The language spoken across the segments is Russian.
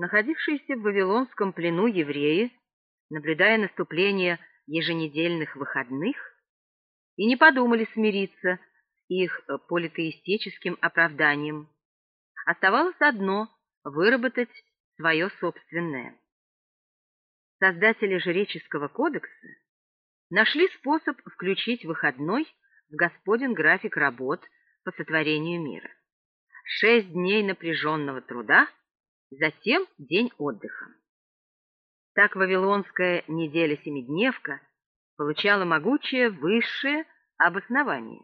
Находившиеся в Вавилонском плену евреи, наблюдая наступление еженедельных выходных, и не подумали смириться с их политеистическим оправданием. Оставалось одно — выработать свое собственное. Создатели жреческого кодекса нашли способ включить выходной в господен график работ по сотворению мира. Шесть дней напряженного труда, затем день отдыха. Так Вавилонская неделя-семидневка получала могучее высшее обоснование.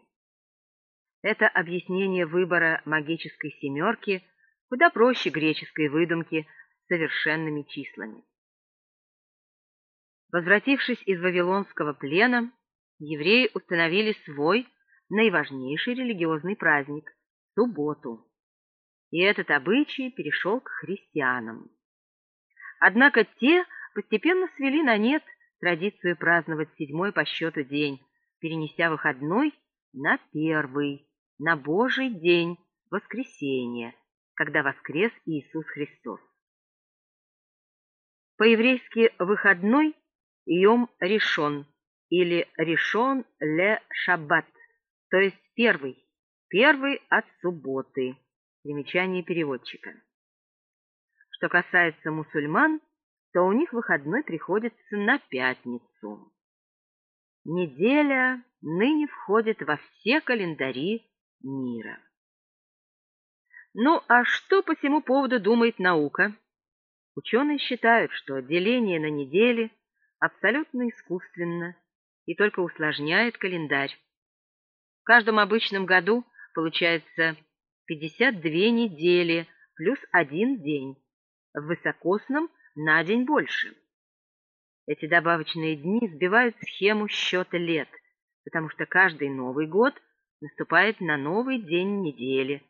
Это объяснение выбора магической семерки куда проще греческой выдумки совершенными числами. Возвратившись из Вавилонского плена, евреи установили свой наиважнейший религиозный праздник – субботу. И этот обычай перешел к христианам. Однако те постепенно свели на нет традицию праздновать седьмой по счету день, перенеся выходной на первый, на Божий день, воскресенье, когда воскрес Иисус Христос. По-еврейски «выходной» Йом решен или решен ле шаббат, то есть первый, первый от субботы. Примечание переводчика. Что касается мусульман, то у них выходной приходится на пятницу. Неделя ныне входит во все календари мира. Ну, а что по всему поводу думает наука? Ученые считают, что деление на недели – абсолютно искусственно и только усложняет календарь. В каждом обычном году получается 52 недели плюс один день, в высокосном на день больше. Эти добавочные дни сбивают схему счета лет, потому что каждый Новый год наступает на новый день недели.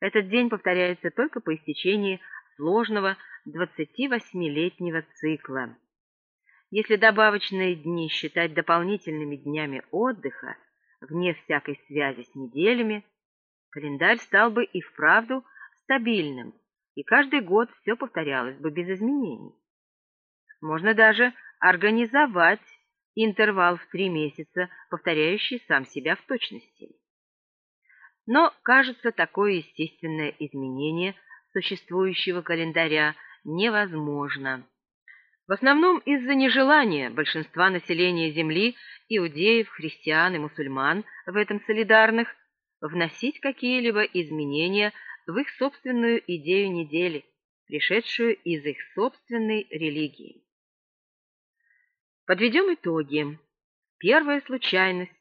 Этот день повторяется только по истечении сложного 28-летнего цикла. Если добавочные дни считать дополнительными днями отдыха, вне всякой связи с неделями, календарь стал бы и вправду стабильным, и каждый год все повторялось бы без изменений. Можно даже организовать интервал в три месяца, повторяющий сам себя в точности. Но, кажется, такое естественное изменение существующего календаря невозможно. В основном из-за нежелания большинства населения Земли, иудеев, христиан и мусульман в этом солидарных, вносить какие-либо изменения в их собственную идею недели, пришедшую из их собственной религии. Подведем итоги. Первая случайность.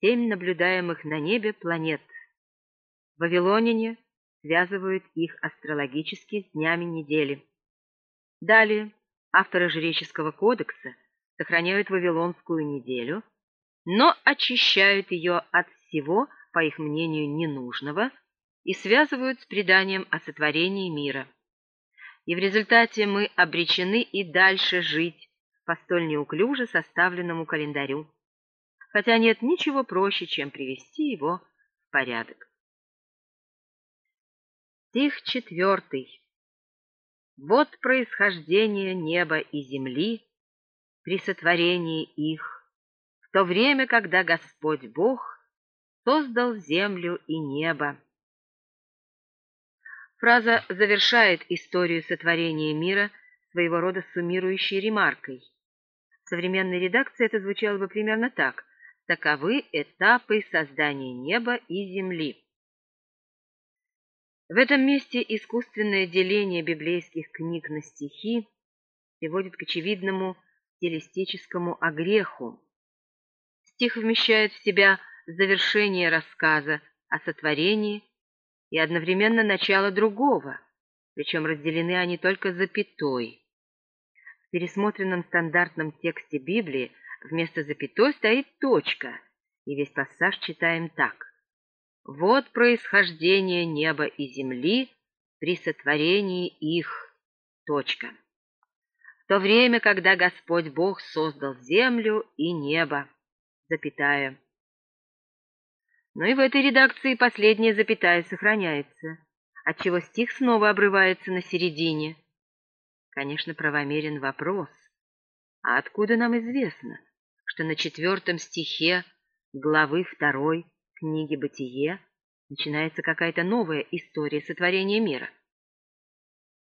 Семь наблюдаемых на небе планет. Вавилоняне связывают их астрологически с днями недели. Далее авторы жреческого кодекса сохраняют Вавилонскую неделю, но очищают ее от всего, по их мнению, ненужного и связывают с преданием о сотворении мира. И в результате мы обречены и дальше жить по столь неуклюже составленному календарю, хотя нет ничего проще, чем привести его в порядок. Стих четвертый. Вот происхождение неба и земли при сотворении их, в то время, когда Господь Бог создал землю и небо. Фраза завершает историю сотворения мира своего рода суммирующей ремаркой. В современной редакции это звучало бы примерно так. Таковы этапы создания неба и земли. В этом месте искусственное деление библейских книг на стихи приводит к очевидному стилистическому огреху. Стих вмещает в себя завершение рассказа о сотворении и одновременно начало другого, причем разделены они только запятой. В пересмотренном стандартном тексте Библии вместо запятой стоит точка, и весь пассаж читаем так. Вот происхождение неба и земли при сотворении их. Точка. В то время, когда Господь Бог создал землю и небо. Запятая. Но и в этой редакции последняя запятая сохраняется. отчего стих снова обрывается на середине. Конечно, правомерен вопрос. А откуда нам известно, что на четвертом стихе главы второй книги «Бытие» начинается какая-то новая история сотворения мира?